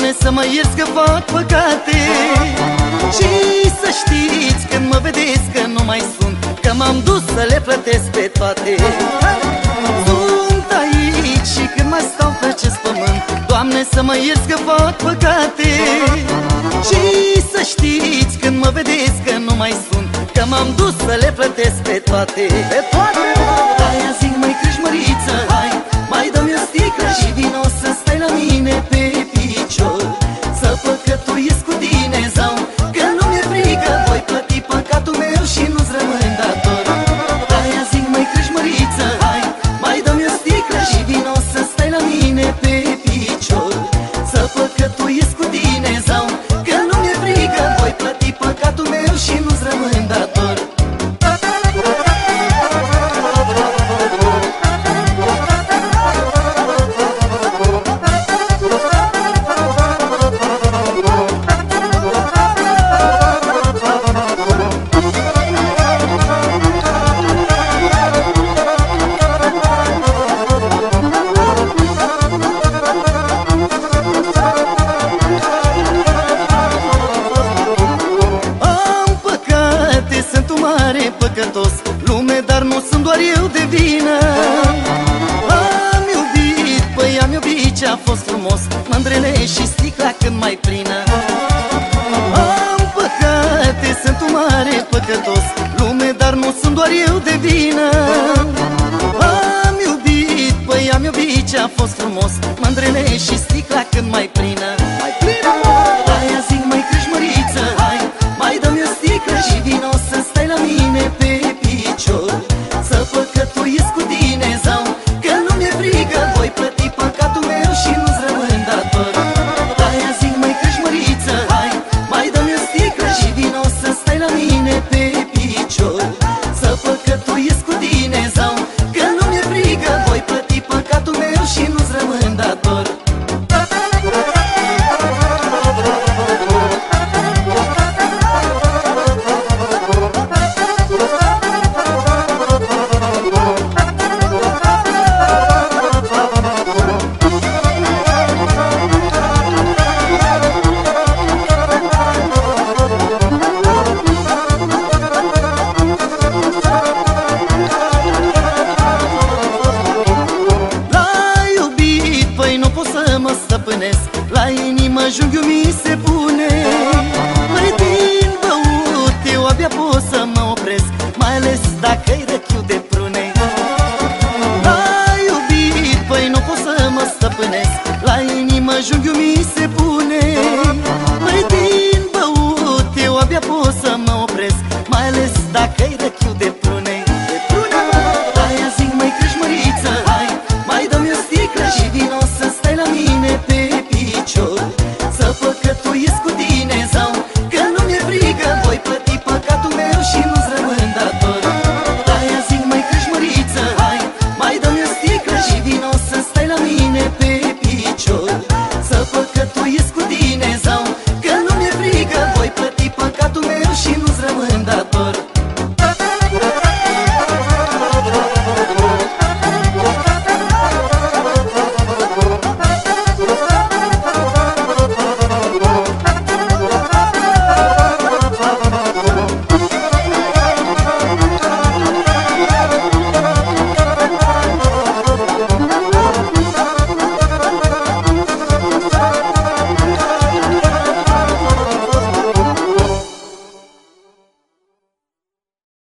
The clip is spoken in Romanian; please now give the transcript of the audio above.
acest pământ Doamne să mă ierți că fac păcate. Și să știți când mă vedeți că nu mai sunt Că m-am dus să le plătesc pe toate. Sunt aici și când mai stau pe acest pământ Doamne să mă ierți că fac păcate. Și să știți când mă vedeți că nu mai sunt Că m-am dus să le plătesc pe toate. Pe toate! Aia zic mai crâșmăriță, hai Mai dă-mi o sticlă și vino să stai la mine pe picior mai plină. Am păcate, sunt un mare păcătos Lume, dar nu sunt doar eu de vină. Am iubit, păi am iubit ce a fost frumos Mândrele și sticla când mai plină stăpânesc La inimă junghiul mi se pune. Păi din băut eu abia pot să mă opresc Mai ales dacă-i răchiu de prune. La iubit, păi nu pot să mă stăpânesc La inimă junghiul mi se pune. Păi din băut eu abia pot să mă opresc Mai ales dacă-i răchiu